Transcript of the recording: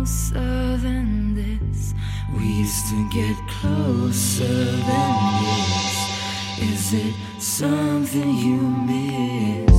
closer than this. We used to get closer than this. Is it something you miss?